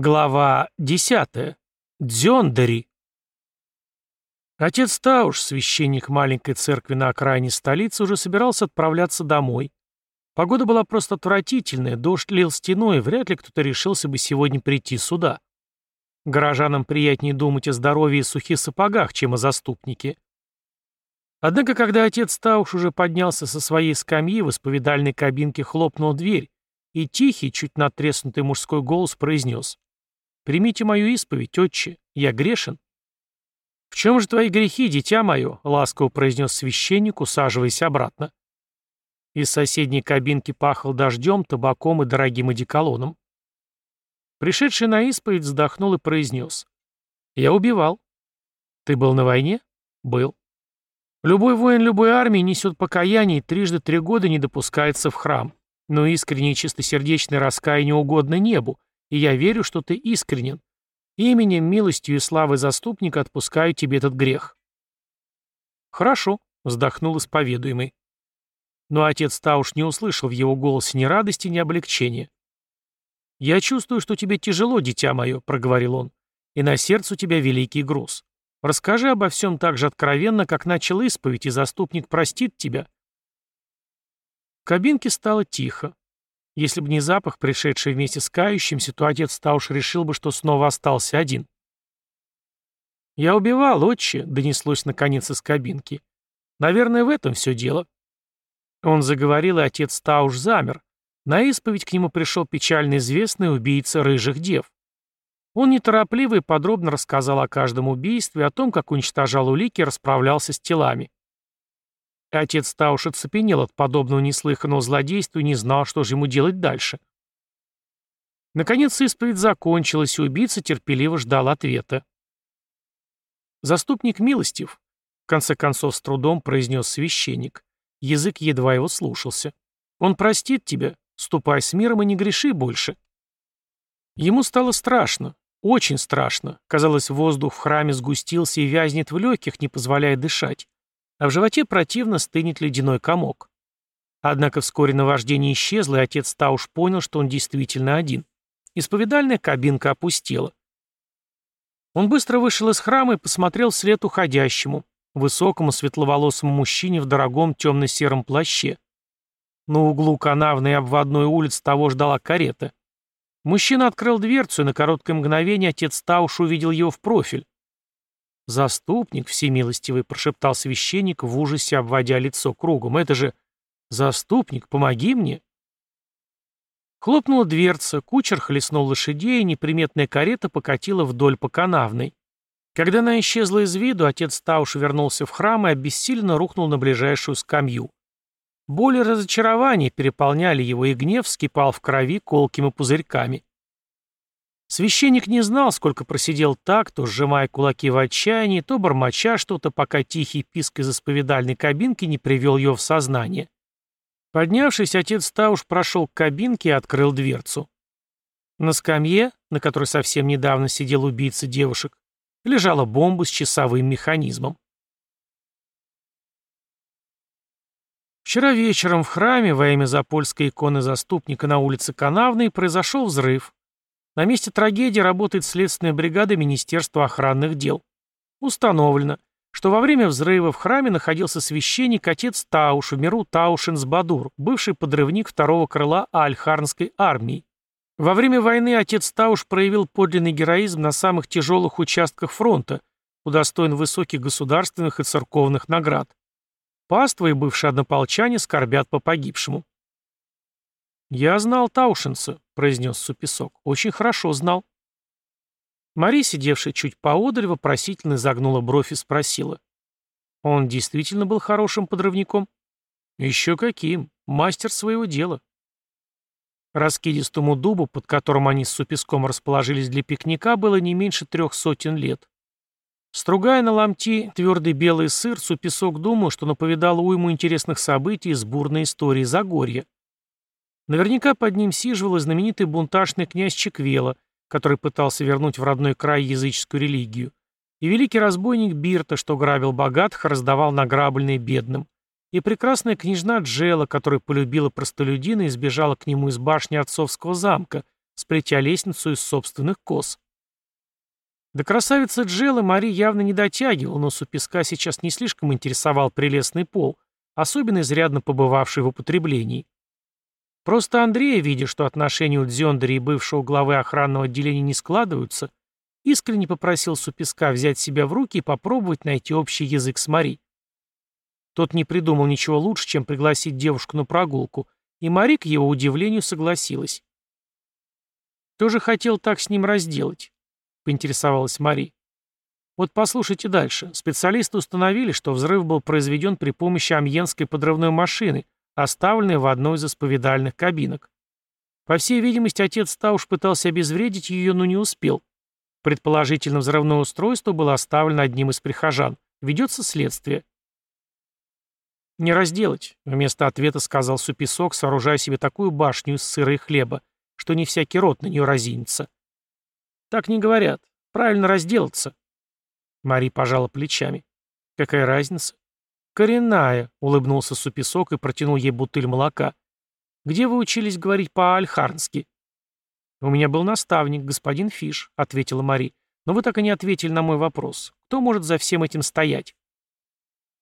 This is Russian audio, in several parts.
Глава 10. Дзёндари. Отец Тауш, священник маленькой церкви на окраине столицы, уже собирался отправляться домой. Погода была просто отвратительная, дождь лил стеной, вряд ли кто-то решился бы сегодня прийти сюда. Горожанам приятнее думать о здоровье и сухих сапогах, чем о заступнике. Однако, когда отец Тауш уже поднялся со своей скамьи, в исповедальной кабинке хлопнул дверь, и тихий, чуть натреснутый мужской голос произнес Примите мою исповедь, отче, я грешен». «В чем же твои грехи, дитя мое?» — ласково произнес священник, усаживаясь обратно. Из соседней кабинки пахло дождем, табаком и дорогим одеколоном. Пришедший на исповедь вздохнул и произнес. «Я убивал». «Ты был на войне?» «Был». Любой воин любой армии несет покаяние и трижды три года не допускается в храм. Но искреннее чистосердечное раскаяние угодно небу, и я верю, что ты искренен. Именем, милостью и славой заступника отпускаю тебе этот грех». «Хорошо», — вздохнул исповедуемый. Но отец Тауш не услышал в его голосе ни радости, ни облегчения. «Я чувствую, что тебе тяжело, дитя мое», — проговорил он, — «и на сердце у тебя великий груз. Расскажи обо всем так же откровенно, как начал исповедь, и заступник простит тебя». В кабинке стало тихо. Если бы не запах, пришедший вместе с кающимся, то отец Тауш решил бы, что снова остался один. «Я убивал, отче», — донеслось наконец из кабинки. «Наверное, в этом все дело». Он заговорил, и отец Тауш замер. На исповедь к нему пришел печально известный убийца рыжих дев. Он неторопливо и подробно рассказал о каждом убийстве, о том, как уничтожал улики и расправлялся с телами. Отец Тауш оцепенел от подобного неслыханного злодейства и не знал, что же ему делать дальше. Наконец исповедь закончилась, и убийца терпеливо ждал ответа. «Заступник милостив», — в конце концов с трудом произнес священник. Язык едва его слушался. «Он простит тебя. Ступай с миром и не греши больше». Ему стало страшно, очень страшно. Казалось, воздух в храме сгустился и вязнет в легких, не позволяя дышать а в животе противно стынет ледяной комок. Однако вскоре наваждение исчезло, и отец Тауш понял, что он действительно один. Исповедальная кабинка опустела. Он быстро вышел из храма и посмотрел вслед уходящему, высокому светловолосому мужчине в дорогом темно-сером плаще. На углу канавной обводной улиц того ждала карета. Мужчина открыл дверцу, и на короткое мгновение отец Тауш увидел его в профиль. «Заступник всемилостивый», — прошептал священник в ужасе, обводя лицо кругом. «Это же... Заступник, помоги мне!» Хлопнула дверца, кучер хлестнул лошадей, и неприметная карета покатила вдоль по канавной. Когда она исчезла из виду, отец Тауш вернулся в храм и обессиленно рухнул на ближайшую скамью. Боль и разочарование переполняли его, и гнев вскипал в крови колкими пузырьками. Священник не знал, сколько просидел так, то сжимая кулаки в отчаянии, то бормоча что-то, пока тихий писк из исповедальной кабинки не привел ее в сознание. Поднявшись, отец Тауш прошел к кабинке и открыл дверцу. На скамье, на которой совсем недавно сидел убийца девушек, лежала бомба с часовым механизмом. Вчера вечером в храме во имя Запольской иконы заступника на улице Канавной произошел взрыв. На месте трагедии работает следственная бригада Министерства охранных дел. Установлено, что во время взрыва в храме находился священник отец Тауш в миру Таушинс-Бадур, бывший подрывник второго крыла Альхарнской армии. Во время войны отец Тауш проявил подлинный героизм на самых тяжелых участках фронта, удостоен высоких государственных и церковных наград. Паства и бывшие однополчане скорбят по погибшему. «Я знал Таушенца», — произнес Супесок. «Очень хорошо знал». Мари, сидевшая чуть поодаль, вопросительно загнула бровь и спросила. «Он действительно был хорошим подрывником?» «Еще каким. Мастер своего дела». Раскидистому дубу, под которым они с Супеском расположились для пикника, было не меньше трех сотен лет. Стругая на ломти твердый белый сыр, Супесок думал, что наповидал уйму интересных событий из бурной истории Загорья. Наверняка под ним сиживал знаменитый бунтажный князь Чеквела, который пытался вернуть в родной край языческую религию, и великий разбойник Бирта, что грабил богатых, раздавал награбленные бедным, и прекрасная княжна Джела, которая полюбила простолюдина и сбежала к нему из башни отцовского замка, сплетя лестницу из собственных кос. До красавицы Джеллы Мари явно не дотягивал, но Суписка сейчас не слишком интересовал прелестный пол, особенно изрядно побывавший в употреблении. Просто Андрей, видя, что отношения у Дзёндари и бывшего главы охранного отделения не складываются, искренне попросил Суписка взять себя в руки и попробовать найти общий язык с Мари. Тот не придумал ничего лучше, чем пригласить девушку на прогулку, и Мари, к его удивлению, согласилась. «Кто же хотел так с ним разделать?» — поинтересовалась Мари. Вот послушайте дальше. Специалисты установили, что взрыв был произведен при помощи амьенской подрывной машины, оставленной в одной из исповедальных кабинок. По всей видимости, отец Тауш пытался обезвредить ее, но не успел. Предположительно, взрывное устройство было оставлено одним из прихожан. Ведется следствие. «Не разделать», — вместо ответа сказал Супесок, сооружая себе такую башню из сыра и хлеба, что не всякий рот на нее разинется. «Так не говорят. Правильно разделаться». Мари пожала плечами. «Какая разница?» «Коренная», — улыбнулся Супесок и протянул ей бутыль молока. «Где вы учились говорить по-альхарнски?» «У меня был наставник, господин Фиш», — ответила Мари. «Но вы так и не ответили на мой вопрос. Кто может за всем этим стоять?»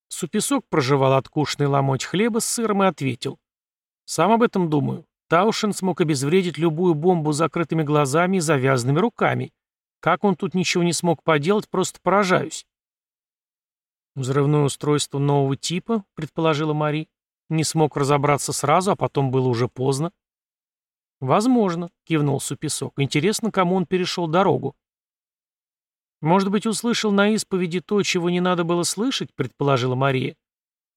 Супесок прожевал откушенный ломоть хлеба с сыром и ответил. «Сам об этом думаю. Таушен смог обезвредить любую бомбу закрытыми глазами и завязанными руками. Как он тут ничего не смог поделать, просто поражаюсь». «Взрывное устройство нового типа», — предположила Мари. «Не смог разобраться сразу, а потом было уже поздно». «Возможно», — кивнул Супесок. «Интересно, кому он перешел дорогу». «Может быть, услышал на исповеди то, чего не надо было слышать?» — предположила Мария.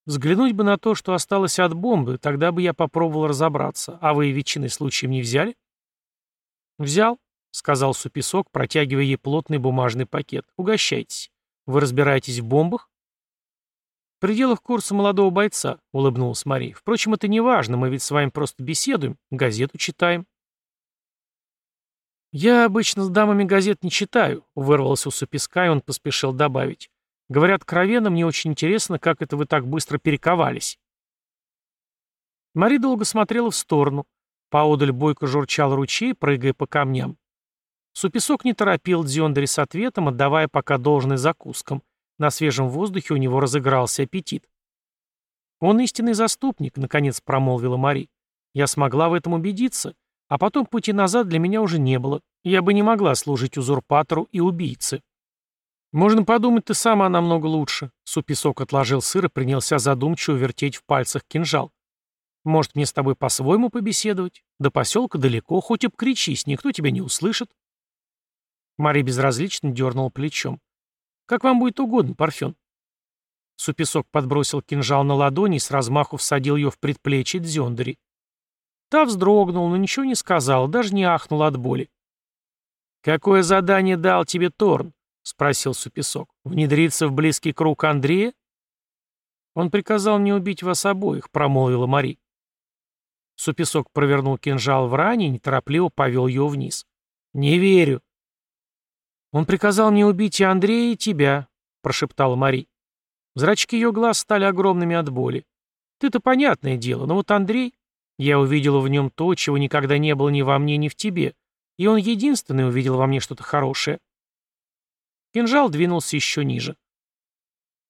«Взглянуть бы на то, что осталось от бомбы, тогда бы я попробовал разобраться. А вы ветчины случаем не взяли?» «Взял», — сказал Супесок, протягивая ей плотный бумажный пакет. «Угощайтесь. Вы разбираетесь в бомбах?» «В пределах курса молодого бойца», — улыбнулась Мария. «Впрочем, это не важно, мы ведь с вами просто беседуем, газету читаем». «Я обычно с дамами газет не читаю», — вырвался у Суписка, и он поспешил добавить. «Говорят, откровенно, мне очень интересно, как это вы так быстро перековались». Мари долго смотрела в сторону. Поодаль бойко журчал ручей, прыгая по камням. Супесок не торопил Дзёндари с ответом, отдавая пока должное закускам. На свежем воздухе у него разыгрался аппетит. «Он истинный заступник», — наконец промолвила Мари. «Я смогла в этом убедиться. А потом пути назад для меня уже не было. Я бы не могла служить узурпатору и убийце. Можно подумать, ты сама намного лучше. Супесок отложил сыр и принялся задумчиво вертеть в пальцах кинжал. Может, мне с тобой по-своему побеседовать? До поселка далеко, хоть обкричись, никто тебя не услышит. Мария безразлично дернула плечом. «Как вам будет угодно, Парфен». Супесок подбросил кинжал на ладони и с размаху всадил ее в предплечье Дзёндари. Та вздрогнула, но ничего не сказала, даже не ахнула от боли. «Какое задание дал тебе Торн?» — спросил Супесок. «Внедриться в близкий круг Андрея?» «Он приказал мне убить вас обоих», — промолвила Мари. Супесок провернул кинжал в ране и неторопливо повел ее вниз. «Не верю». «Он приказал мне убить и Андрея, и тебя», — прошептала Мари. Зрачки ее глаз стали огромными от боли. «Ты-то понятное дело, но вот Андрей...» Я увидела в нем то, чего никогда не было ни во мне, ни в тебе. И он единственный увидел во мне что-то хорошее. Кинжал двинулся еще ниже.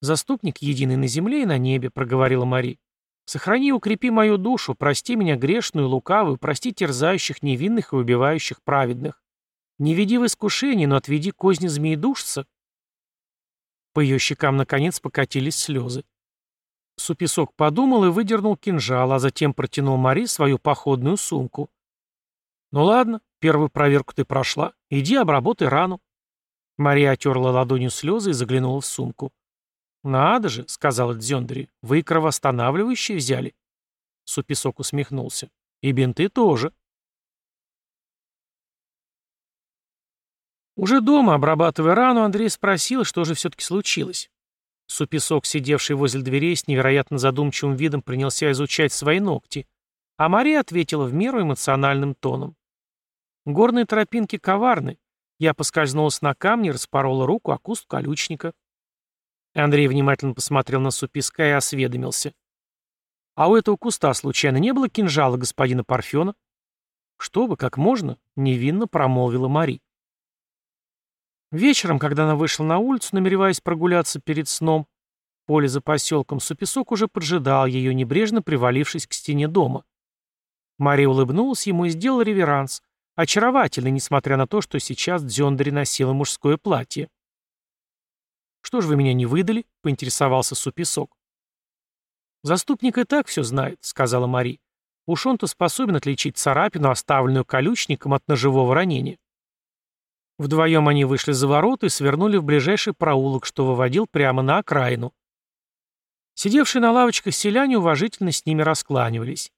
«Заступник единый на земле и на небе», — проговорила Мари. «Сохрани и укрепи мою душу, прости меня грешную, лукавую, прости терзающих невинных и убивающих праведных. Не веди в искушение, но отведи козни змеедушца». По ее щекам наконец покатились слезы. Супесок подумал и выдернул кинжал, а затем протянул Мари свою походную сумку. «Ну ладно, первую проверку ты прошла. Иди обработай рану». Мария отерла ладонью слезы и заглянула в сумку. «Надо же», — сказала Дзёндри, — «вы кровоостанавливающие взяли?» Супесок усмехнулся. «И бинты тоже». Уже дома, обрабатывая рану, Андрей спросил, что же все-таки случилось. Супесок, сидевший возле дверей, с невероятно задумчивым видом принялся изучать свои ногти, а Мария ответила в меру эмоциональным тоном. «Горные тропинки коварны. Я поскользнулась на камне, распорола руку о куст колючника». Андрей внимательно посмотрел на Супеска и осведомился. «А у этого куста случайно не было кинжала господина Парфена?» «Что вы, как можно?» — невинно промолвила Мари. Вечером, когда она вышла на улицу, намереваясь прогуляться перед сном, поле за поселком Супесок уже поджидал ее, небрежно привалившись к стене дома. Мария улыбнулась ему и сделала реверанс, очаровательный, несмотря на то, что сейчас Дзёндари носила мужское платье. «Что ж вы меня не выдали?» — поинтересовался Супесок. «Заступник и так все знает», — сказала Мари. «Уж он-то способен отличить царапину, оставленную колючником, от ножевого ранения». Вдвоем они вышли за ворота и свернули в ближайший проулок, что выводил прямо на окраину. Сидевшие на лавочках селяне уважительно с ними раскланивались.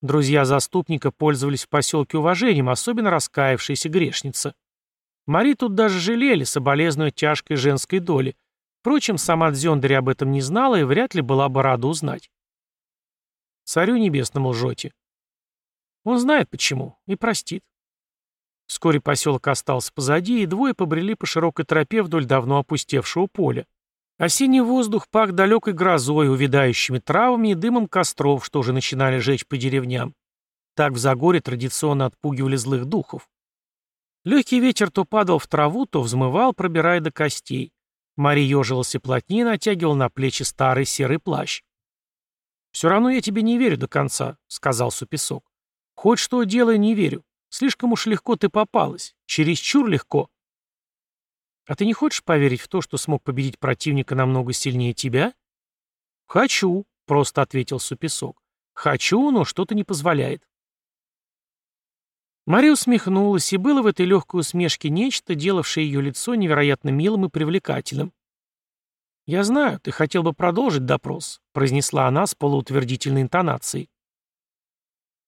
Друзья заступника пользовались в поселке уважением, особенно раскаявшаяся грешница. Мари тут даже жалели, соболезнуя тяжкой женской доли. Впрочем, сама Дзёндари об этом не знала и вряд ли была бы рада узнать. Царю небесному лжете. Он знает почему и простит. Вскоре поселок остался позади, и двое побрели по широкой тропе вдоль давно опустевшего поля. Осенний воздух пах далекой грозой, увядающими травами и дымом костров, что уже начинали жечь по деревням. Так в Загоре традиционно отпугивали злых духов. Легкий ветер то падал в траву, то взмывал, пробирая до костей. Мари ежилась и плотнее натягивал на плечи старый серый плащ. «Все равно я тебе не верю до конца», — сказал Супесок. «Хоть что делай, не верю. Слишком уж легко ты попалась. Чересчур легко. А ты не хочешь поверить в то, что смог победить противника намного сильнее тебя? Хочу, просто ответил Супесок. Хочу, но что-то не позволяет. Мария усмехнулась, и было в этой легкой усмешке нечто, делавшее ее лицо невероятно милым и привлекательным. «Я знаю, ты хотел бы продолжить допрос», — произнесла она с полуутвердительной интонацией.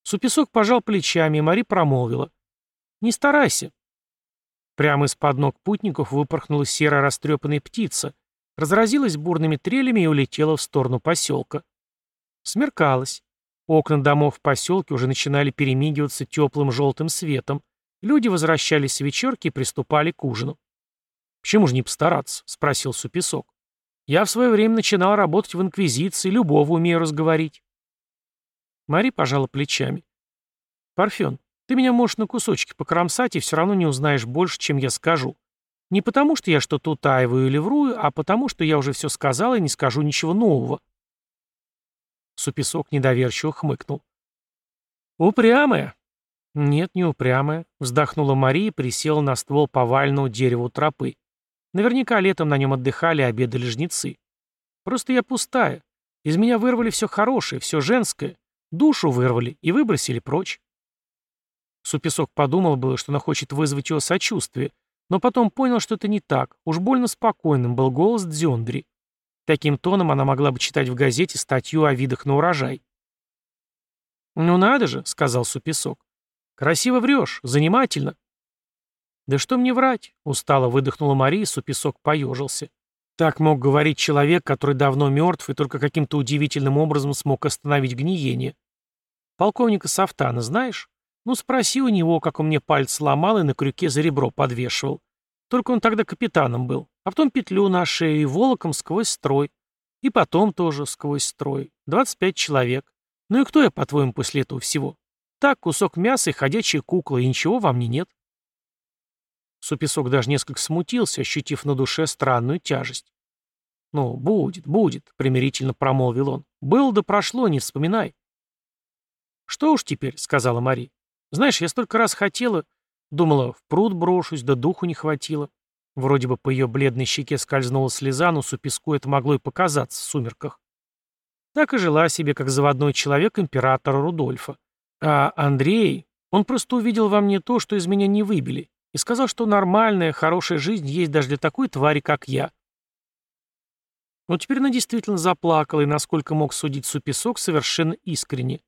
Супесок пожал плечами, и Мари промолвила. «Не старайся». Прямо из-под ног путников выпорхнула серая растрепанная птица, разразилась бурными трелями и улетела в сторону поселка. Смеркалось. Окна домов в поселке уже начинали перемигиваться теплым желтым светом. Люди возвращались с вечерки и приступали к ужину. «Почему же не постараться?» — спросил Супесок. «Я в свое время начинал работать в Инквизиции, любого умею разговорить». Мари пожала плечами. «Парфен, ты меня можешь на кусочки покромсать и все равно не узнаешь больше, чем я скажу. Не потому, что я что-то утаиваю или врую, а потому, что я уже все сказал и не скажу ничего нового». Супесок недоверчиво хмыкнул. «Упрямая?» «Нет, не упрямая», — вздохнула Мария и присела на ствол повального дерева тропы. Наверняка летом на нем отдыхали обедали жнецы. Просто я пустая. Из меня вырвали все хорошее, все женское. Душу вырвали и выбросили прочь. Супесок подумал было, что она хочет вызвать его сочувствие, но потом понял, что это не так. Уж больно спокойным был голос Дзёндри. Таким тоном она могла бы читать в газете статью о видах на урожай. «Ну надо же», — сказал Супесок. «Красиво врешь, занимательно». «Да что мне врать?» — устало выдохнула Мария, и Супесок поежился. Так мог говорить человек, который давно мертв и только каким-то удивительным образом смог остановить гниение. Полковника Сафтана знаешь? Ну, спроси у него, как он мне пальцы ломал и на крюке за ребро подвешивал. Только он тогда капитаном был. А потом петлю на шею и волоком сквозь строй. И потом тоже сквозь строй. 25 человек. Ну и кто я, по-твоему, после этого всего? Так, кусок мяса и ходячая кукла, и ничего во мне нет. Супесок даже несколько смутился, ощутив на душе странную тяжесть. «Ну, будет, будет», — примирительно промолвил он. «Было да прошло, не вспоминай». «Что уж теперь», — сказала Мари. «Знаешь, я столько раз хотела... Думала, в пруд брошусь, да духу не хватило». Вроде бы по ее бледной щеке скользнула слеза, но супеску это могло и показаться в сумерках. Так и жила себе, как заводной человек императора Рудольфа. А Андрей, он просто увидел во мне то, что из меня не выбили, и сказал, что нормальная, хорошая жизнь есть даже для такой твари, как я. Но теперь она действительно заплакала, и, насколько мог судить Супесок, совершенно искренне.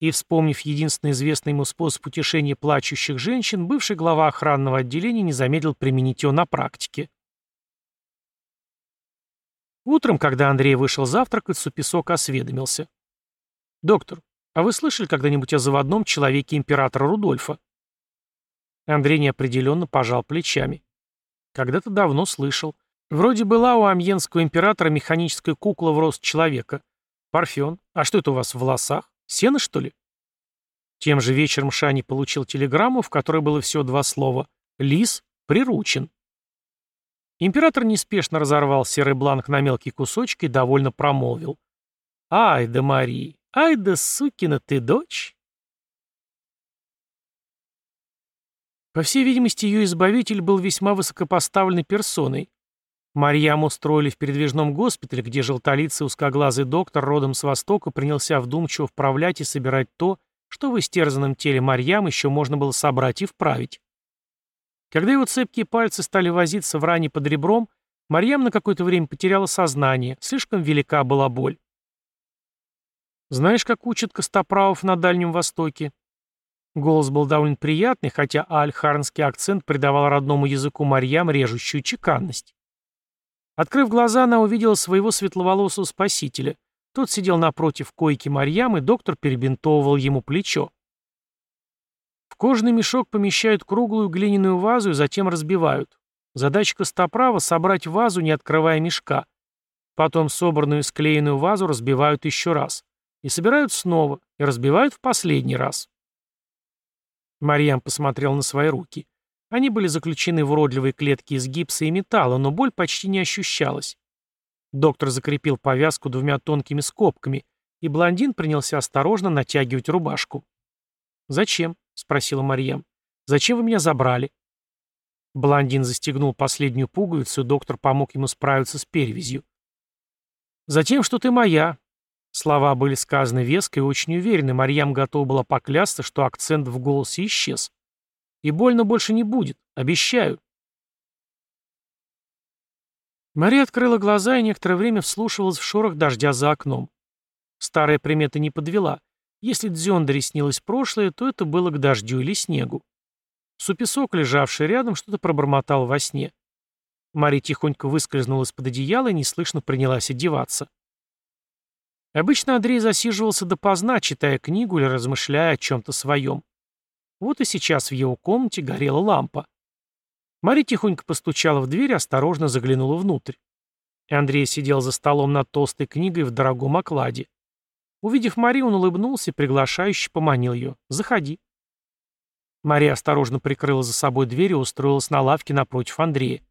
И, вспомнив единственный известный ему способ утешения плачущих женщин, бывший глава охранного отделения не замедлил применить его на практике. Утром, когда Андрей вышел завтракать, Супесок осведомился. «Доктор, а вы слышали когда-нибудь о заводном человеке императора Рудольфа?» Андрей неопределенно пожал плечами. «Когда-то давно слышал. Вроде была у амьенского императора механическая кукла в рост человека. Парфен, а что это у вас в волосах? Сено, что ли? Тем же вечером Шани получил телеграмму, в которой было всего два слова «Лис приручен». Император неспешно разорвал серый бланк на мелкие кусочки и довольно промолвил. «Ай да Мари, ай да сукина ты дочь!» По всей видимости, ее избавитель был весьма высокопоставленной персоной. Марьям устроили в передвижном госпитале, где желтолицый узкоглазый доктор родом с Востока принялся вдумчиво вправлять и собирать то, что в истерзанном теле Марьям еще можно было собрать и вправить. Когда его цепкие пальцы стали возиться в ране под ребром, Марьям на какое-то время потеряла сознание, слишком велика была боль. «Знаешь, как учат костоправов на Дальнем Востоке?» Голос был довольно приятный, хотя альхарнский акцент придавал родному языку Марьям режущую чеканность. Открыв глаза, она увидела своего светловолосого спасителя. Тот сидел напротив койки Марьям, и доктор перебинтовывал ему плечо. В кожаный мешок помещают круглую глиняную вазу и затем разбивают. Задача костоправа — собрать вазу, не открывая мешка. Потом собранную склеенную вазу разбивают еще раз. И собирают снова, и разбивают в последний раз. Марьям посмотрел на свои руки. Они были заключены в уродливые клетки из гипса и металла, но боль почти не ощущалась. Доктор закрепил повязку двумя тонкими скобками, и блондин принялся осторожно натягивать рубашку. «Зачем?» — спросила Марьям. «Зачем вы меня забрали?» Блондин застегнул последнюю пуговицу, и доктор помог ему справиться с перевязью. «Затем, что ты моя». Слова были сказаны веско и очень уверенно, Марьям готова была поклясться, что акцент в голосе исчез. «И больно больше не будет, обещаю». Мария открыла глаза и некоторое время вслушивалась в шорох дождя за окном. Старая примета не подвела. Если Дзёндаре снилось прошлое, то это было к дождю или снегу. Супесок, лежавший рядом, что-то пробормотал во сне. Мария тихонько выскользнула из-под одеяла и неслышно принялась одеваться. Обычно Андрей засиживался допоздна, читая книгу или размышляя о чем-то своем. Вот и сейчас в его комнате горела лампа. Мария тихонько постучала в дверь и осторожно заглянула внутрь. Андрей сидел за столом над толстой книгой в дорогом окладе. Увидев Марию, он улыбнулся и приглашающе поманил ее. «Заходи». Мария осторожно прикрыла за собой дверь и устроилась на лавке напротив Андрея.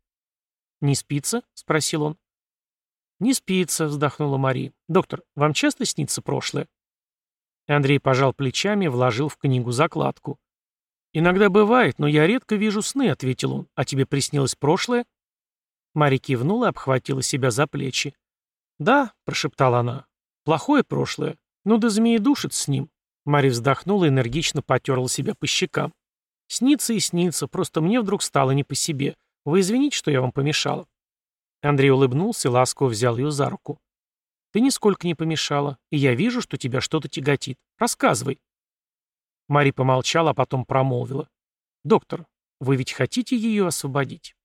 «Не спится?» — спросил он. «Не спится», — вздохнула Мария. «Доктор, вам часто снится прошлое?» Андрей пожал плечами и вложил в книгу закладку. «Иногда бывает, но я редко вижу сны», — ответил он. «А тебе приснилось прошлое?» Мари кивнула и обхватила себя за плечи. «Да», — прошептала она, — «плохое прошлое. Ну да змеи душит с ним». Мари вздохнула и энергично потерла себя по щекам. «Снится и снится, просто мне вдруг стало не по себе. Вы извините, что я вам помешала». Андрей улыбнулся и ласково взял ее за руку. «Ты нисколько не помешала, и я вижу, что тебя что-то тяготит. Рассказывай». Мари помолчала, а потом промолвила. «Доктор, вы ведь хотите ее освободить?»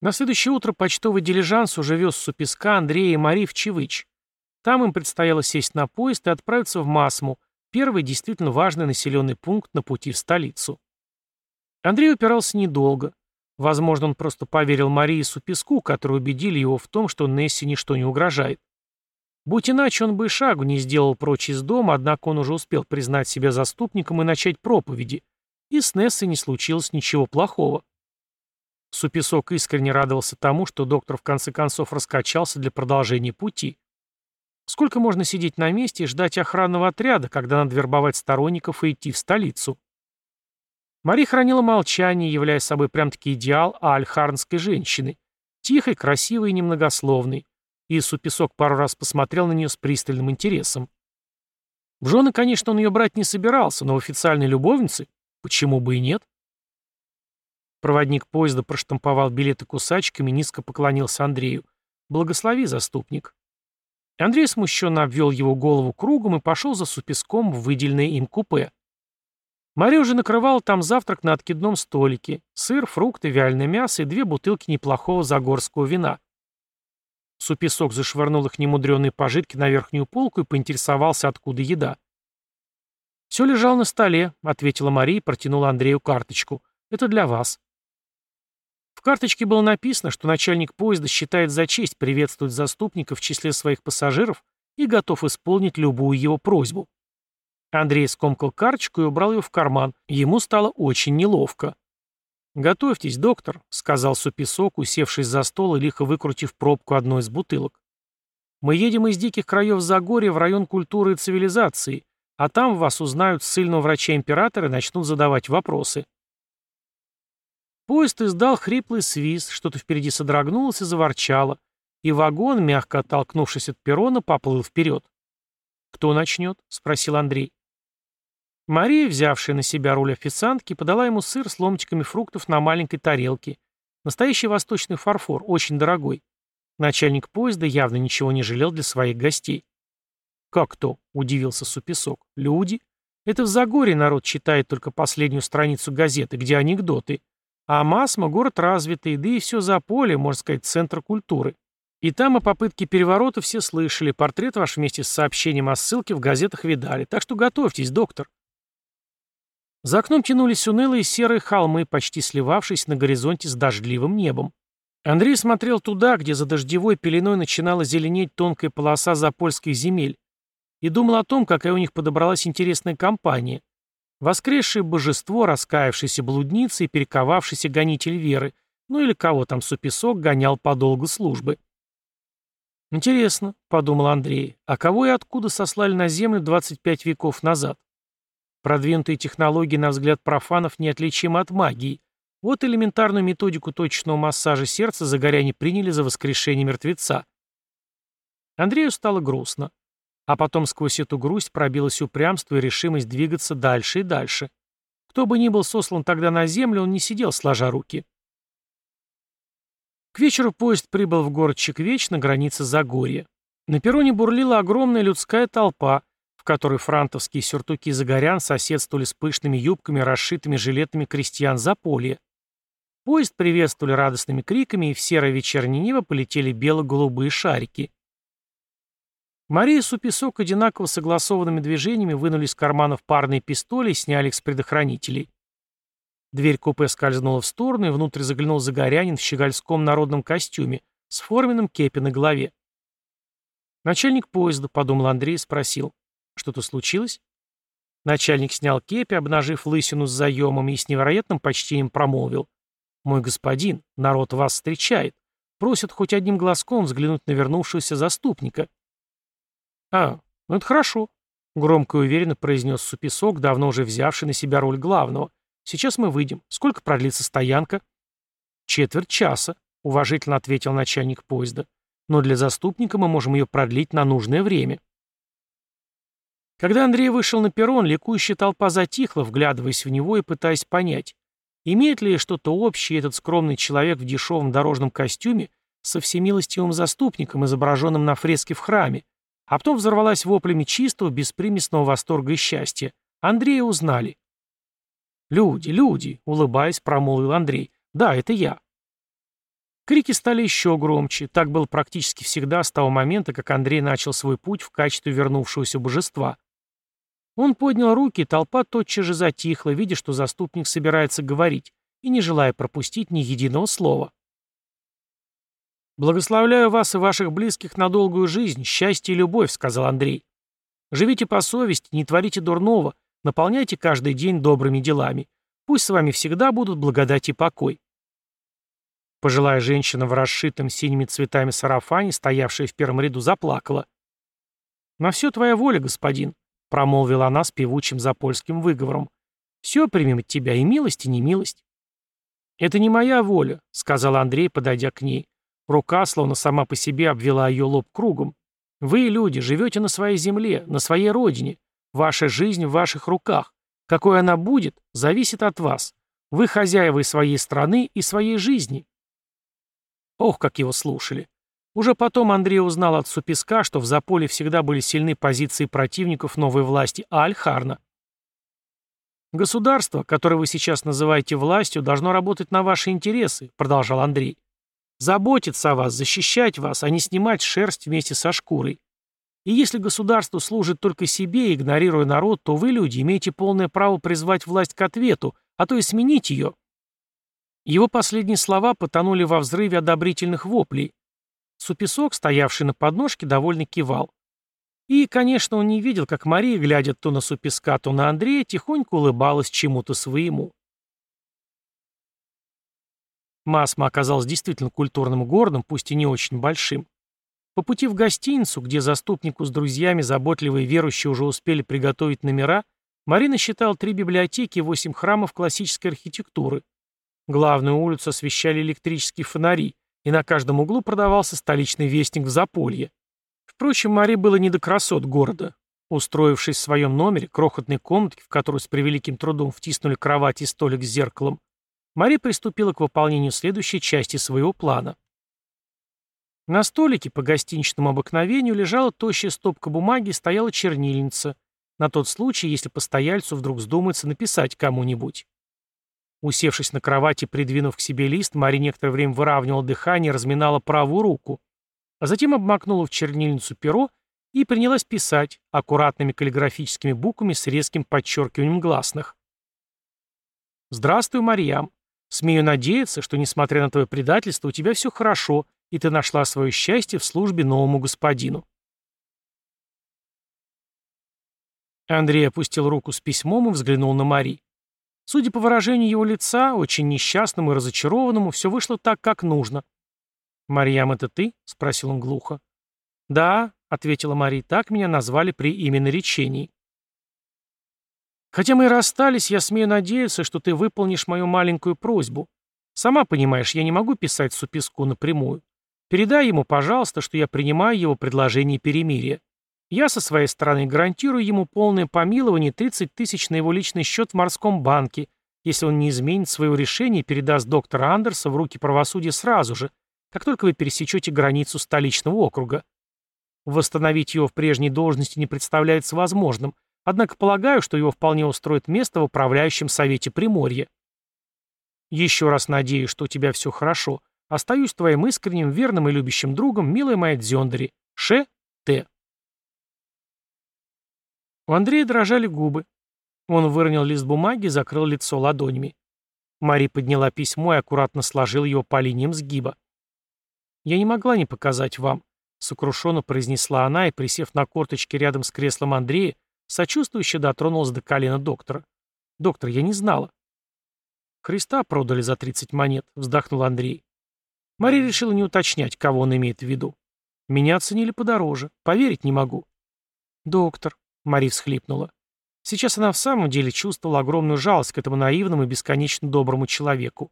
На следующее утро почтовый дилижанс уже вез Суписка Андрея и Мари в Чевыч. Там им предстояло сесть на поезд и отправиться в Масму, первый действительно важный населенный пункт на пути в столицу. Андрей упирался недолго. Возможно, он просто поверил Марии Суписку, которые убедили его в том, что Несси ничто не угрожает. Будь иначе, он бы и шагу не сделал прочь из дома, однако он уже успел признать себя заступником и начать проповеди, и с Нессой не случилось ничего плохого. Супесок искренне радовался тому, что доктор в конце концов раскачался для продолжения пути. Сколько можно сидеть на месте и ждать охранного отряда, когда надо вербовать сторонников и идти в столицу? Мари хранила молчание, являя собой прям-таки идеал альхарнской женщины. Тихой, красивой и немногословной и Супесок пару раз посмотрел на нее с пристальным интересом. В жены, конечно, он ее брать не собирался, но в официальной любовнице почему бы и нет? Проводник поезда проштамповал билеты кусачками, низко поклонился Андрею. «Благослови, заступник». Андрей смущенно обвел его голову кругом и пошел за супеском в выделенное им купе. Мария уже накрывала там завтрак на откидном столике. Сыр, фрукты, вяленое мясо и две бутылки неплохого загорского вина. Супесок зашвырнул их немудреные пожитки на верхнюю полку и поинтересовался, откуда еда. «Все лежало на столе», — ответила Мария и протянула Андрею карточку. «Это для вас». В карточке было написано, что начальник поезда считает за честь приветствовать заступника в числе своих пассажиров и готов исполнить любую его просьбу. Андрей скомкал карточку и убрал ее в карман. Ему стало очень неловко. «Готовьтесь, доктор», — сказал Супесок, усевшись за стол и лихо выкрутив пробку одной из бутылок. «Мы едем из диких краев Загорья в район культуры и цивилизации, а там вас узнают ссыльного врача-императора и начнут задавать вопросы». Поезд издал хриплый свист, что-то впереди содрогнулось и заворчало, и вагон, мягко оттолкнувшись от перрона, поплыл вперед. «Кто начнет?» — спросил Андрей. Мария, взявшая на себя роль официантки, подала ему сыр с ломтиками фруктов на маленькой тарелке. Настоящий восточный фарфор, очень дорогой. Начальник поезда явно ничего не жалел для своих гостей. «Как то?» — удивился Супесок. «Люди? Это в Загоре народ читает только последнюю страницу газеты, где анекдоты. А Масма — город развитый, да и все за поле, можно сказать, центр культуры. И там о попытке переворота все слышали, портрет ваш вместе с сообщением о ссылке в газетах видали, так что готовьтесь, доктор». За окном тянулись унылые серые холмы, почти сливавшись на горизонте с дождливым небом. Андрей смотрел туда, где за дождевой пеленой начинала зеленеть тонкая полоса запольских земель, и думал о том, какая у них подобралась интересная компания. Воскресшее божество, раскаявшийся блудница и перековавшийся гонитель веры, ну или кого там супесок гонял по долгу службы. «Интересно», — подумал Андрей, — «а кого и откуда сослали на землю 25 веков назад? Продвинутые технологии, на взгляд профанов, неотличимы от магии. Вот элементарную методику точечного массажа сердца загоряне приняли за воскрешение мертвеца. Андрею стало грустно. А потом сквозь эту грусть пробилось упрямство и решимость двигаться дальше и дальше. Кто бы ни был сослан тогда на землю, он не сидел сложа руки. К вечеру поезд прибыл в город Чеквеч на границе Загорья. На перроне бурлила огромная людская толпа, в которой франтовские сюртуки загорян соседствовали с пышными юбками, расшитыми жилетами крестьян Заполья. Поезд приветствовали радостными криками, и в серое вечернее небо полетели бело-голубые шарики. Мария Супесок одинаково согласованными движениями вынули из карманов парные пистоли и сняли их с предохранителей. Дверь купе скользнула в сторону, и внутрь заглянул Загорянин в щегольском народном костюме с форменным кепи на голове. Начальник поезда, подумал Андрей, спросил. Что-то случилось? Начальник снял кепи, обнажив лысину с заемом, и с невероятным почтением промолвил. «Мой господин, народ вас встречает. Просят хоть одним глазком взглянуть на вернувшегося заступника». «А, ну это хорошо», — громко и уверенно произнес Супесок, давно уже взявший на себя роль главного. «Сейчас мы выйдем. Сколько продлится стоянка?» «Четверть часа», — уважительно ответил начальник поезда. «Но для заступника мы можем ее продлить на нужное время». Когда Андрей вышел на перрон, ликующая толпа затихла, вглядываясь в него и пытаясь понять, имеет ли что-то общее этот скромный человек в дешевом дорожном костюме со всемилостивым заступником, изображенным на фреске в храме, а потом взорвалась воплями чистого, беспримесного восторга и счастья. Андрея узнали. «Люди, люди!» — улыбаясь, промолвил Андрей. «Да, это я». Крики стали еще громче. Так было практически всегда с того момента, как Андрей начал свой путь в качестве вернувшегося божества. Он поднял руки, толпа тотчас же затихла, видя, что заступник собирается говорить, и не желая пропустить ни единого слова. «Благословляю вас и ваших близких на долгую жизнь, счастье и любовь», — сказал Андрей. «Живите по совести, не творите дурного, наполняйте каждый день добрыми делами. Пусть с вами всегда будут благодать и покой». Пожилая женщина в расшитом синими цветами сарафане, стоявшая в первом ряду, заплакала. «На все твоя воля, господин», промолвила она с певучим запольским выговором. «Все примем от тебя, и милость, и немилость». «Это не моя воля», — сказал Андрей, подойдя к ней. Рука, словно сама по себе, обвела ее лоб кругом. «Вы, люди, живете на своей земле, на своей родине. Ваша жизнь в ваших руках. Какой она будет, зависит от вас. Вы хозяева своей страны и своей жизни». Ох, как его слушали. Уже потом Андрей узнал от Суписка, что в Заполе всегда были сильны позиции противников новой власти Аль-Харна. «Государство, которое вы сейчас называете властью, должно работать на ваши интересы», — продолжал Андрей. «Заботиться о вас, защищать вас, а не снимать шерсть вместе со шкурой. И если государство служит только себе, игнорируя народ, то вы, люди, имеете полное право призвать власть к ответу, а то и сменить ее». Его последние слова потонули во взрыве одобрительных воплей. Супесок, стоявший на подножке, довольно кивал. И, конечно, он не видел, как Мария, глядя то на суписка, то на Андрея, тихонько улыбалась чему-то своему. Масма оказалась действительно культурным городом, пусть и не очень большим. По пути в гостиницу, где заступнику с друзьями заботливые верующие уже успели приготовить номера, Марина считала три библиотеки и восемь храмов классической архитектуры. Главную улицу освещали электрические фонари, и на каждом углу продавался столичный вестник в заполье. Впрочем, Мари было не до красот города. Устроившись в своем номере, крохотной комнатке, в которую с превеликим трудом втиснули кровать и столик с зеркалом, Мари приступила к выполнению следующей части своего плана. На столике по гостиничному обыкновению лежала тощая стопка бумаги и стояла чернильница, на тот случай, если постояльцу вдруг вздумается написать кому-нибудь. Усевшись на кровати, придвинув к себе лист, Мари некоторое время выравнивала дыхание разминала правую руку, а затем обмакнула в чернильницу перо и принялась писать аккуратными каллиграфическими буквами с резким подчеркиванием гласных. «Здравствуй, Марьям. Смею надеяться, что, несмотря на твое предательство, у тебя все хорошо, и ты нашла свое счастье в службе новому господину». Андрей опустил руку с письмом и взглянул на Мари. Судя по выражению его лица, очень несчастному и разочарованному, все вышло так, как нужно. «Марьям, это ты?» — спросил он глухо. «Да», — ответила Мария, — «так меня назвали при имени речении». «Хотя мы и расстались, я смею надеяться, что ты выполнишь мою маленькую просьбу. Сама понимаешь, я не могу писать Суписку напрямую. Передай ему, пожалуйста, что я принимаю его предложение перемирия. Я со своей стороны гарантирую ему полное помилование 30 тысяч на его личный счет в морском банке, если он не изменит своего решения и передаст доктора Андерса в руки правосудия сразу же, как только вы пересечете границу столичного округа. Восстановить его в прежней должности не представляется возможным, однако полагаю, что его вполне устроит место в управляющем совете Приморья. Еще раз надеюсь, что у тебя все хорошо. Остаюсь твоим искренним, верным и любящим другом, милая моя Дзёндари. Ш. Т. У Андрея дрожали губы. Он выронил лист бумаги и закрыл лицо ладонями. Мари подняла письмо и аккуратно сложил его по линиям сгиба. «Я не могла не показать вам», — сокрушенно произнесла она и, присев на корточки рядом с креслом Андрея, сочувствующе дотронулась до колена доктора. «Доктор, я не знала». «Христа продали за 30 монет», — вздохнул Андрей. Мария решила не уточнять, кого он имеет в виду. «Меня оценили подороже. Поверить не могу». «Доктор», — Мари всхлипнула. Сейчас она в самом деле чувствовала огромную жалость к этому наивному и бесконечно доброму человеку.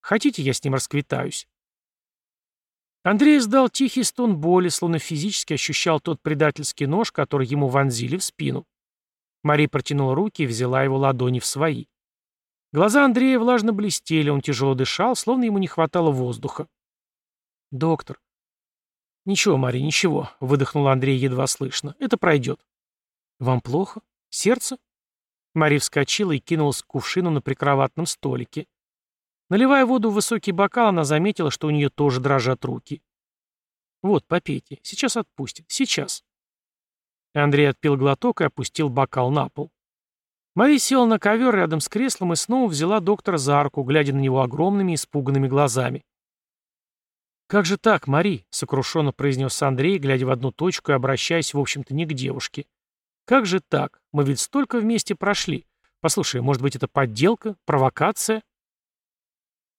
«Хотите, я с ним расквитаюсь?» Андрей издал тихий стон боли, словно физически ощущал тот предательский нож, который ему вонзили в спину. Мари протянула руки и взяла его ладони в свои. Глаза Андрея влажно блестели, он тяжело дышал, словно ему не хватало воздуха. «Доктор». «Ничего, Мари, ничего», — выдохнул Андрей едва слышно. «Это пройдет». «Вам плохо? Сердце?» Мари вскочила и кинулась к кувшину на прикроватном столике. Наливая воду в высокий бокал, она заметила, что у нее тоже дрожат руки. «Вот, попейте. Сейчас отпустит. Сейчас». Андрей отпил глоток и опустил бокал на пол. Мари села на ковер рядом с креслом и снова взяла доктора за руку, глядя на него огромными испуганными глазами. «Как же так, Мари?» — сокрушенно произнес Андрей, глядя в одну точку и обращаясь, в общем-то, не к девушке. «Как же так? Мы ведь столько вместе прошли. Послушай, может быть, это подделка, провокация?»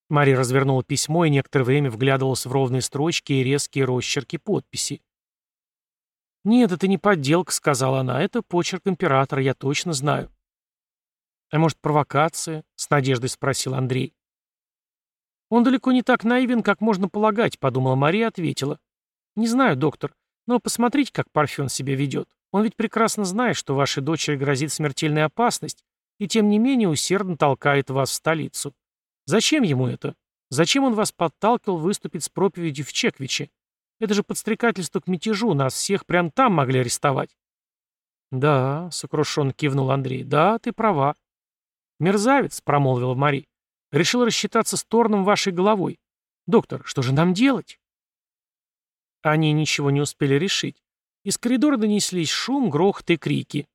Мария развернула письмо и некоторое время вглядывалась в ровные строчки и резкие росчерки подписи. «Нет, это не подделка», — сказала она. «Это почерк императора, я точно знаю». «А может, провокация?» — с надеждой спросил Андрей. «Он далеко не так наивен, как можно полагать», — подумала Мария и ответила. «Не знаю, доктор, но посмотрите, как Парфен себя ведет. Он ведь прекрасно знает, что вашей дочери грозит смертельная опасность, и тем не менее усердно толкает вас в столицу. Зачем ему это? Зачем он вас подталкивал выступить с проповедью в Чеквиче? Это же подстрекательство к мятежу, нас всех прямо там могли арестовать. Да, сокрушенно кивнул Андрей, да, ты права. Мерзавец, промолвила Мари. Решил рассчитаться с Торном вашей головой. Доктор, что же нам делать? Они ничего не успели решить. Из коридора донеслись шум, грохот и крики.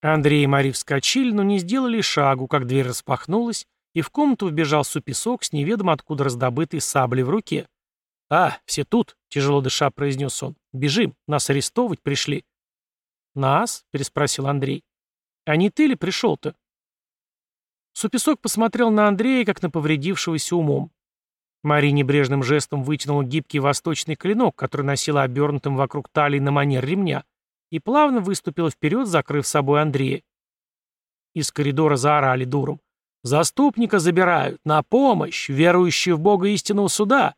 Андрей и Мари вскочили, но не сделали шагу, как дверь распахнулась, и в комнату вбежал супесок с неведомо откуда раздобытой саблей в руке. «А, все тут», — тяжело дыша произнес он. «Бежим, нас арестовывать пришли». «Нас?» — переспросил Андрей. «А не ты ли пришел-то?» Супесок посмотрел на Андрея, как на повредившегося умом. Мария небрежным жестом вытянула гибкий восточный клинок, который носила обернутым вокруг талии на манер ремня, и плавно выступила вперед, закрыв собой Андрея. Из коридора заорали дуром. «Заступника забирают! На помощь! Верующие в Бога истинного суда!»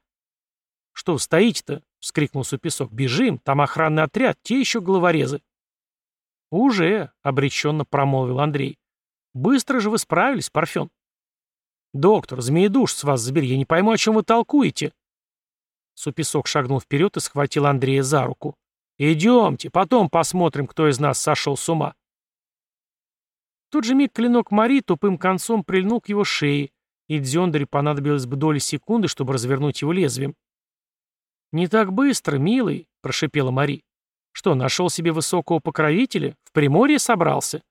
«Что стоите-то?» — вскрикнул Супесок. «Бежим! Там охранный отряд, те еще головорезы!» «Уже!» — обреченно промолвил Андрей. «Быстро же вы справились, Парфен!» «Доктор, змеедуш с вас забери, я не пойму, о чем вы толкуете!» Супесок шагнул вперед и схватил Андрея за руку. «Идемте, потом посмотрим, кто из нас сошел с ума». В тот же миг клинок Мари тупым концом прильнул к его шее, и Дзёндаре понадобилось бы доли секунды, чтобы развернуть его лезвием. «Не так быстро, милый», — прошипела Мари. «Что, нашел себе высокого покровителя? В Приморье собрался?»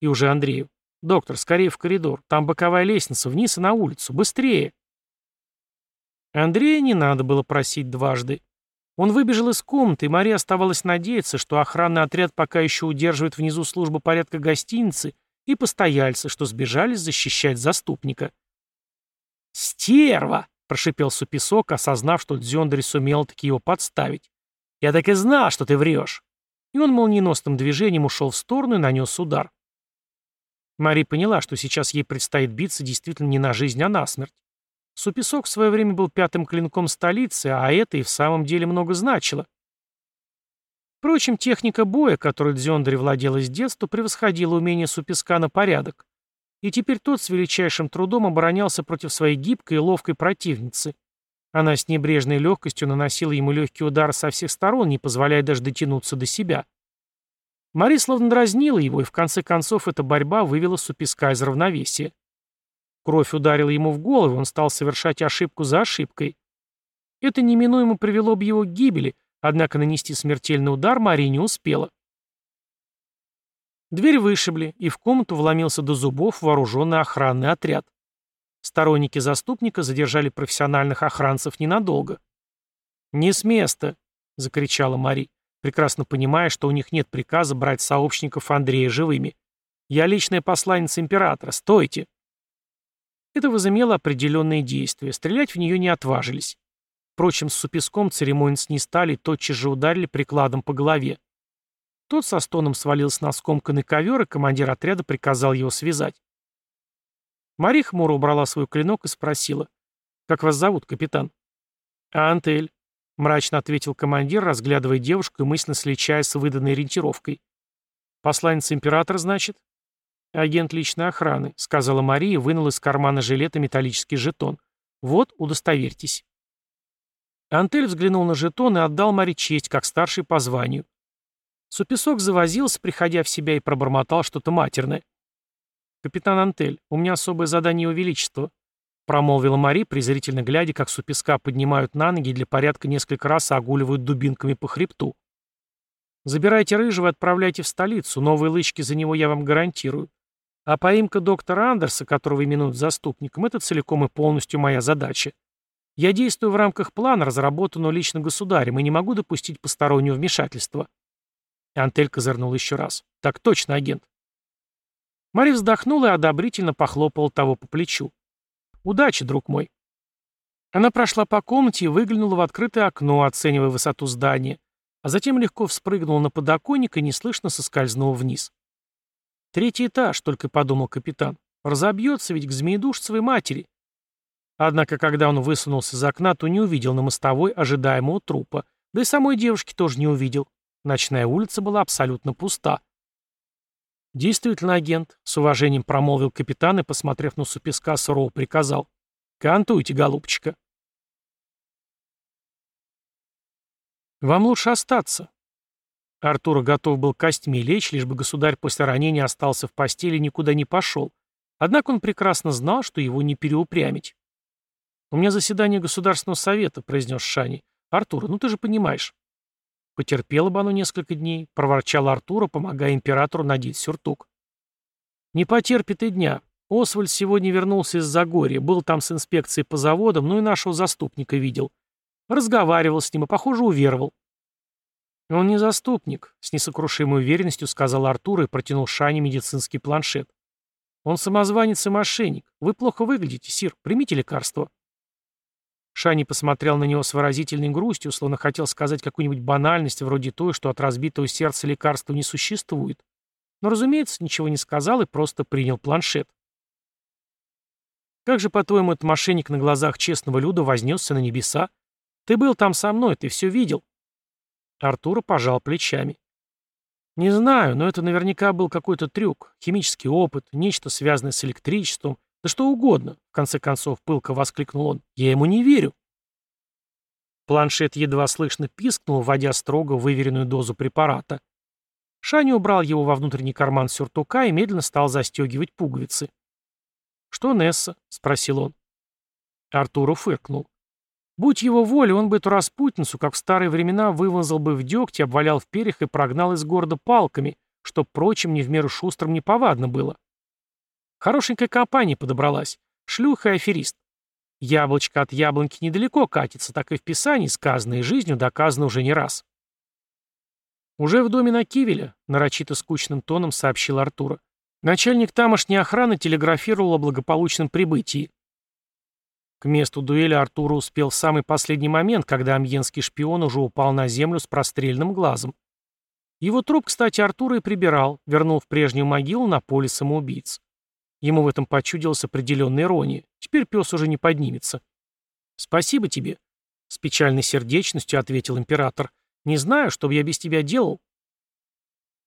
И уже Андрею. «Доктор, скорее в коридор. Там боковая лестница, вниз и на улицу. Быстрее!» Андрея не надо было просить дважды. Он выбежал из комнаты, и Мария оставалась надеяться, что охранный отряд пока еще удерживает внизу службу порядка гостиницы и постояльцы, что сбежались защищать заступника. «Стерва!» — прошипел Супесок, осознав, что Дзёндари сумел таки его подставить. «Я так и знал, что ты врешь!» И он молниеносным движением ушел в сторону и нанес удар. Мари поняла, что сейчас ей предстоит биться действительно не на жизнь, а на смерть. Супесок в свое время был пятым клинком столицы, а это и в самом деле много значило. Впрочем, техника боя, которой Дзёндари владела с детства, превосходила умение Супеска на порядок. И теперь тот с величайшим трудом оборонялся против своей гибкой и ловкой противницы. Она с небрежной легкостью наносила ему легкий удар со всех сторон, не позволяя даже дотянуться до себя. Мари словно дразнила его, и в конце концов эта борьба вывела Супеска из равновесия. Кровь ударила ему в голову, он стал совершать ошибку за ошибкой. Это неминуемо привело бы его к гибели, однако нанести смертельный удар Мари не успела. Дверь вышибли, и в комнату вломился до зубов вооруженный охранный отряд. Сторонники заступника задержали профессиональных охранцев ненадолго. «Не с места!» — закричала Мари, прекрасно понимая, что у них нет приказа брать сообщников Андрея живыми. «Я личная посланница императора. Стойте!» Это возымело определенные действия, стрелять в нее не отважились. Впрочем, с супеском церемониться не стали тотчас же ударили прикладом по голове. Тот со стоном свалился на скомканный ковер, и командир отряда приказал его связать. Мари хмуро убрала свой клинок и спросила. «Как вас зовут, капитан?» «Антель», — мрачно ответил командир, разглядывая девушку и мысленно сличая с выданной ориентировкой. «Посланец императора, значит?» «Агент личной охраны», — сказала Мария и вынула из кармана жилета металлический жетон. «Вот, удостоверьтесь». Антель взглянул на жетон и отдал Маре честь, как старший по званию. Супесок завозился, приходя в себя, и пробормотал что-то матерное. «Капитан Антель, у меня особое задание Его Величества», — промолвила Мари, презрительно глядя, как Супеска поднимают на ноги и для порядка несколько раз огуливают дубинками по хребту. «Забирайте Рыжего и отправляйте в столицу, новые лычки за него я вам гарантирую. А поимка доктора Андерса, которого именуют заступником, это целиком и полностью моя задача. Я действую в рамках плана, разработанного лично государем, и не могу допустить постороннего вмешательства. Антель козырнул еще раз. Так точно, агент. Мари вздохнула и одобрительно похлопала того по плечу. «Удачи, друг мой». Она прошла по комнате и выглянула в открытое окно, оценивая высоту здания, а затем легко вспрыгнула на подоконник и неслышно соскользнула вниз. Третий этаж, только подумал капитан. Разобьется ведь к змеедушцевой матери. Однако, когда он высунулся из окна, то не увидел на мостовой ожидаемого трупа. Да и самой девушки тоже не увидел. Ночная улица была абсолютно пуста. «Действительно, агент», — с уважением промолвил капитан и, посмотрев на Супеска, сурово приказал. «Кантуйте, голубчика». «Вам лучше остаться. Артур готов был костьми лечь, лишь бы государь после ранения остался в постели и никуда не пошел. Однако он прекрасно знал, что его не переупрямить. «У меня заседание Государственного совета», — произнес Шани. «Артур, ну ты же понимаешь». «Потерпело бы оно несколько дней», — проворчал Артура, помогая императору надеть сюртук. «Не потерпит и дня. Освальд сегодня вернулся из Загорья, был там с инспекцией по заводам, ну и нашего заступника видел. Разговаривал с ним и, похоже, уверовал. «Он не заступник», — с несокрушимой уверенностью сказал Артур и протянул Шане медицинский планшет. «Он самозванец и мошенник. Вы плохо выглядите, Сир. Примите лекарство». Шани посмотрел на него с выразительной грустью, словно хотел сказать какую-нибудь банальность, вроде той, что от разбитого сердца лекарства не существует. Но, разумеется, ничего не сказал и просто принял планшет. «Как же, по-твоему, этот мошенник на глазах честного Люда вознесся на небеса? Ты был там со мной, ты все видел». Артур пожал плечами. «Не знаю, но это наверняка был какой-то трюк, химический опыт, нечто связанное с электричеством, да что угодно», — в конце концов пылко воскликнул он. «Я ему не верю». Планшет едва слышно пискнул, вводя строго выверенную дозу препарата. Шани убрал его во внутренний карман сюртука и медленно стал застегивать пуговицы. «Что Несса?» — спросил он. Артуру фыркнул. Будь его воля, он бы эту распутницу, как в старые времена, вывозил бы в дегте, обвалял в перьях и прогнал из города палками, чтоб прочим не в меру шустрым неповадно было. Хорошенькая компания подобралась. Шлюха и аферист. Яблочко от яблоньки недалеко катится, так и в Писании сказано, жизнью доказано уже не раз. «Уже в доме на Кивеле», — нарочито скучным тоном сообщил Артура. Начальник тамошней охраны телеграфировал о благополучном прибытии. К месту дуэли Артур успел в самый последний момент, когда амьенский шпион уже упал на землю с прострельным глазом. Его труп, кстати, Артур и прибирал, вернул в прежнюю могилу на поле самоубийц. Ему в этом почудилась определенная ирония. Теперь пес уже не поднимется. «Спасибо тебе», — с печальной сердечностью ответил император. «Не знаю, что бы я без тебя делал».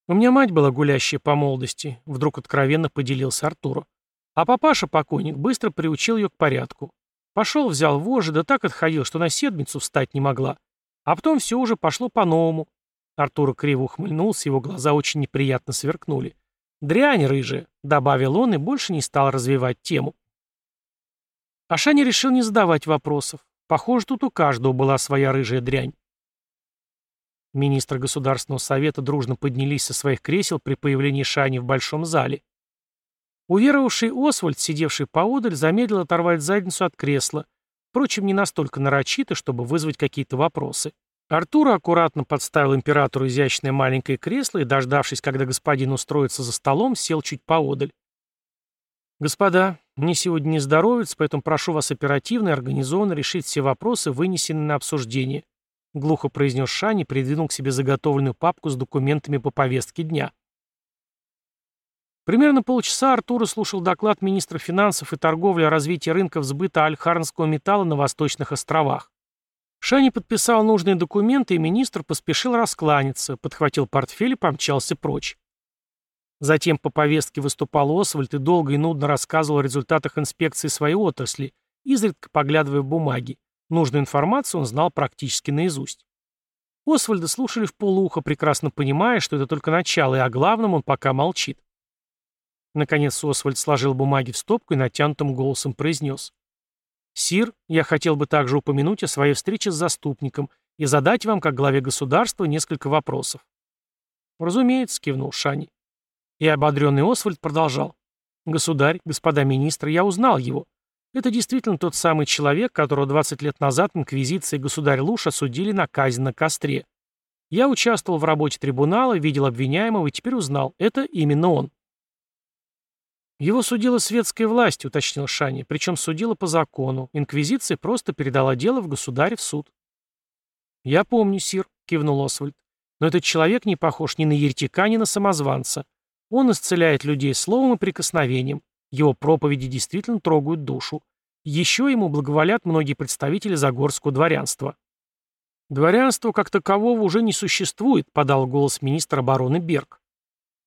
«У меня мать была гулящая по молодости», — вдруг откровенно поделился Артуру. А папаша, покойник, быстро приучил ее к порядку. Пошел, взял вожжи, да так отходил, что на седмицу встать не могла. А потом все уже пошло по-новому. Артур криво ухмыльнулся, его глаза очень неприятно сверкнули. «Дрянь рыжая», — добавил он и больше не стал развивать тему. Ашаня решил не задавать вопросов. Похоже, тут у каждого была своя рыжая дрянь. Министры Государственного Совета дружно поднялись со своих кресел при появлении Шани в большом зале. Уверовавший Освальд, сидевший поодаль, замедлил оторвать задницу от кресла, впрочем, не настолько нарочито, чтобы вызвать какие-то вопросы. Артур аккуратно подставил императору изящное маленькое кресло и, дождавшись, когда господин устроится за столом, сел чуть поодаль. «Господа, мне сегодня не здоровится, поэтому прошу вас оперативно и организованно решить все вопросы, вынесенные на обсуждение», глухо произнес Шани и придвинул к себе заготовленную папку с документами по повестке дня. Примерно полчаса Артур слушал доклад министра финансов и торговли о развитии рынков сбыта альхарнского металла на Восточных островах. Шани подписал нужные документы, и министр поспешил раскланяться, подхватил портфель и помчался прочь. Затем по повестке выступал Освальд и долго и нудно рассказывал о результатах инспекции своей отрасли, изредка поглядывая в бумаги. Нужную информацию он знал практически наизусть. Освальда слушали в полуухо, прекрасно понимая, что это только начало, и о главном он пока молчит. Наконец Освальд сложил бумаги в стопку и натянутым голосом произнес. «Сир, я хотел бы также упомянуть о своей встрече с заступником и задать вам, как главе государства, несколько вопросов». «Разумеется», — кивнул Шани. И ободренный Освальд продолжал. «Государь, господа министры, я узнал его. Это действительно тот самый человек, которого 20 лет назад инквизиция государь Луш осудили на казнь на костре. Я участвовал в работе трибунала, видел обвиняемого и теперь узнал, это именно он. «Его судила светская власть», — уточнил Шани, причем судила по закону. Инквизиция просто передала дело в государев суд. «Я помню, сир», — кивнул Освальд. «Но этот человек не похож ни на еретика, ни на самозванца. Он исцеляет людей словом и прикосновением. Его проповеди действительно трогают душу. Еще ему благоволят многие представители загорского дворянства». «Дворянства как такового уже не существует», — подал голос министр обороны Берг.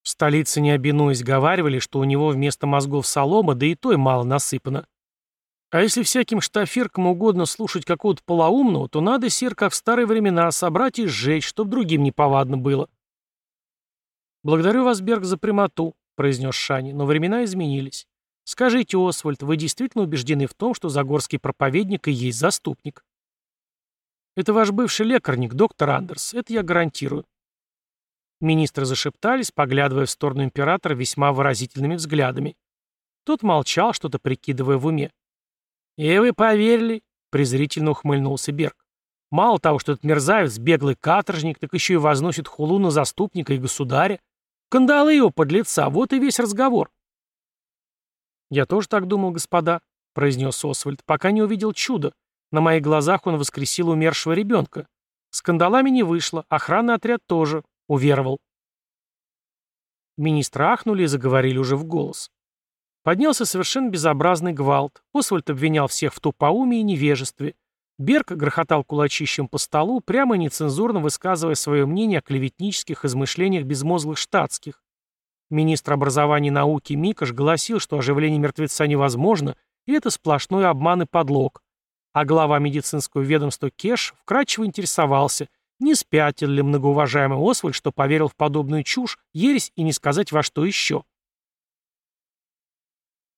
В столице не обинуясь говаривали, что у него вместо мозгов солома, да и той мало насыпано. А если всяким штафиркам угодно слушать какого-то полоумного, то надо, сир, как в старые времена, собрать и сжечь, чтоб другим неповадно было. «Благодарю вас, Берг, за прямоту», — произнес Шани, — «но времена изменились. Скажите, Освальд, вы действительно убеждены в том, что Загорский проповедник и есть заступник?» «Это ваш бывший лекарник, доктор Андерс, это я гарантирую. Министры зашептались, поглядывая в сторону императора весьма выразительными взглядами. Тот молчал, что-то прикидывая в уме. «И вы поверили?» — презрительно ухмыльнулся Берг. Мало того, что этот мерзавец, беглый каторжник, так еще и возносит хулу на заступника и государя. Кандалы его подлеца, вот и весь разговор. «Я тоже так думал, господа», — произнес Освальд, пока не увидел чудо. На моих глазах он воскресил умершего ребенка. Скандалами не вышло, охранный отряд тоже, уверовал. Министры ахнули и заговорили уже в голос. Поднялся совершенно безобразный гвалт. Освальд обвинял всех в тупоумии и невежестве. Берг грохотал кулачищем по столу, прямо и нецензурно высказывая свое мнение о клеветнических измышлениях безмозглых штатских. Министр образования и науки Микаш гласил, что оживление мертвеца невозможно, и это сплошной обман и подлог. А глава медицинского ведомства Кеш вкратчиво интересовался, не спятил ли многоуважаемый Освальд, что поверил в подобную чушь, ересь и не сказать во что еще.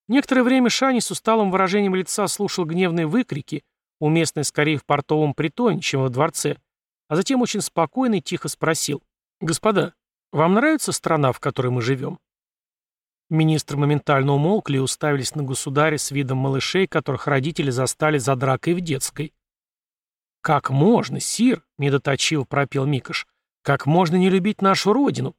Некоторое время Шани с усталым выражением лица слушал гневные выкрики, уместные скорее в портовом притоне, чем во дворце, а затем очень спокойно и тихо спросил. «Господа, вам нравится страна, в которой мы живем?» Министры моментально умолкли и уставились на государя с видом малышей, которых родители застали за дракой в детской. «Как можно, сир?» — медоточиво пропел Микаш. «Как можно не любить нашу родину?»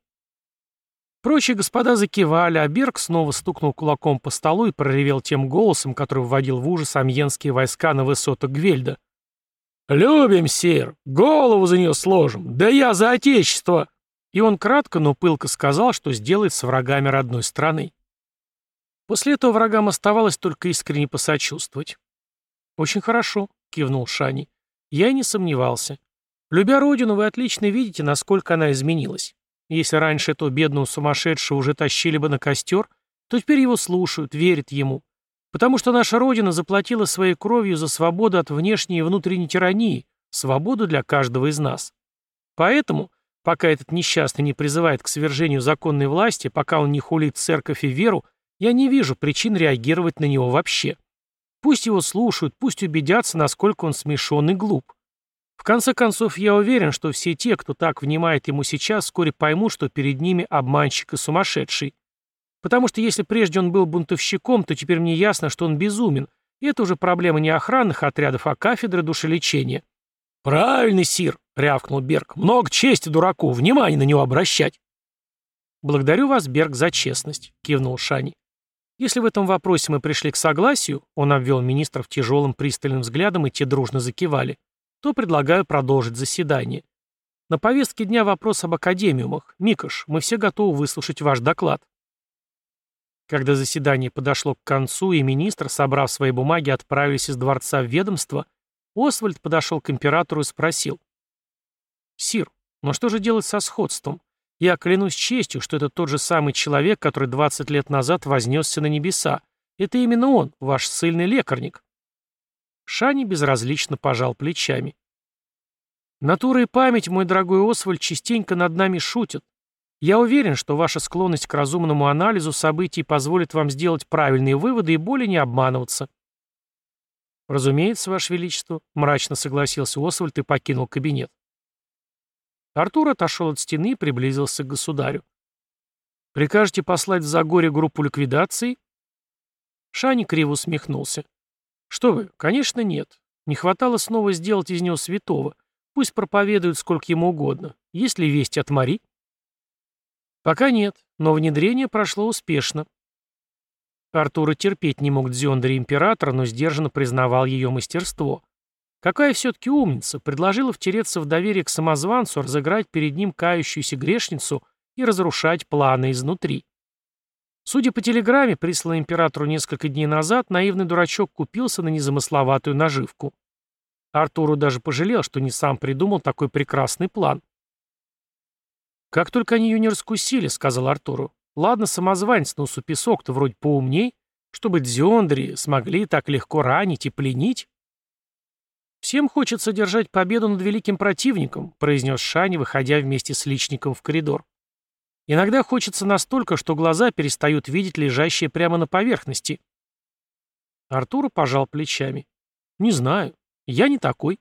Прочие господа закивали, а Берг снова стукнул кулаком по столу и проревел тем голосом, который вводил в ужас амьенские войска на высотах Гвельда. «Любим, сир! Голову за нее сложим! Да я за отечество!» И он кратко, но пылко сказал, что сделает с врагами родной страны. После этого врагам оставалось только искренне посочувствовать. «Очень хорошо», — кивнул Шани. Я и не сомневался. Любя родину, вы отлично видите, насколько она изменилась. Если раньше этого бедного сумасшедшего уже тащили бы на костер, то теперь его слушают, верят ему. Потому что наша Родина заплатила своей кровью за свободу от внешней и внутренней тирании, свободу для каждого из нас. Поэтому, пока этот несчастный не призывает к свержению законной власти, пока он не хулит церковь и веру, я не вижу причин реагировать на него вообще. Пусть его слушают, пусть убедятся, насколько он смешон и глуп. В конце концов, я уверен, что все те, кто так внимает ему сейчас, вскоре поймут, что перед ними обманщик и сумасшедший. Потому что если прежде он был бунтовщиком, то теперь мне ясно, что он безумен, и это уже проблема не охранных отрядов, а кафедры душелечения. «Правильный, сир!» — рявкнул Берг. «Много чести дураку, внимание на него обращать!» «Благодарю вас, Берг, за честность», — кивнул Шани. Если в этом вопросе мы пришли к согласию, он обвел министров тяжелым пристальным взглядом, и те дружно закивали, то предлагаю продолжить заседание. На повестке дня вопрос об академиумах. Микош, мы все готовы выслушать ваш доклад. Когда заседание подошло к концу, и министр, собрав свои бумаги, отправились из дворца в ведомство, Освальд подошел к императору и спросил. «Сир, но что же делать со сходством? Я клянусь честью, что это тот же самый человек, который 20 лет назад вознесся на небеса. Это именно он, ваш сильный лекарник. Шани безразлично пожал плечами. Натура и память, мой дорогой Освальд, частенько над нами шутят. Я уверен, что ваша склонность к разумному анализу событий позволит вам сделать правильные выводы и более не обманываться. Разумеется, Ваше Величество, мрачно согласился Освальд и покинул кабинет. Артур отошел от стены и приблизился к государю. «Прикажете послать в Загоре группу ликвидации?» Шани криво усмехнулся. «Что вы, конечно, нет. Не хватало снова сделать из него святого. Пусть проповедует сколько ему угодно. Есть ли весть от Мари?» «Пока нет, но внедрение прошло успешно». Артур терпеть не мог Дзёндари императора, но сдержанно признавал ее мастерство. Какая все-таки умница, предложила втереться в доверие к самозванцу, разыграть перед ним кающуюся грешницу и разрушать планы изнутри. Судя по телеграмме, присланной императору несколько дней назад, наивный дурачок купился на незамысловатую наживку. Артуру даже пожалел, что не сам придумал такой прекрасный план. «Как только они ее не раскусили», — сказал Артуру. «Ладно, самозванец, но супесок-то вроде поумней, чтобы Дзёндри смогли так легко ранить и пленить». «Всем хочется держать победу над великим противником», произнес Шани, выходя вместе с личником в коридор. «Иногда хочется настолько, что глаза перестают видеть лежащее прямо на поверхности». Артур пожал плечами. «Не знаю. Я не такой».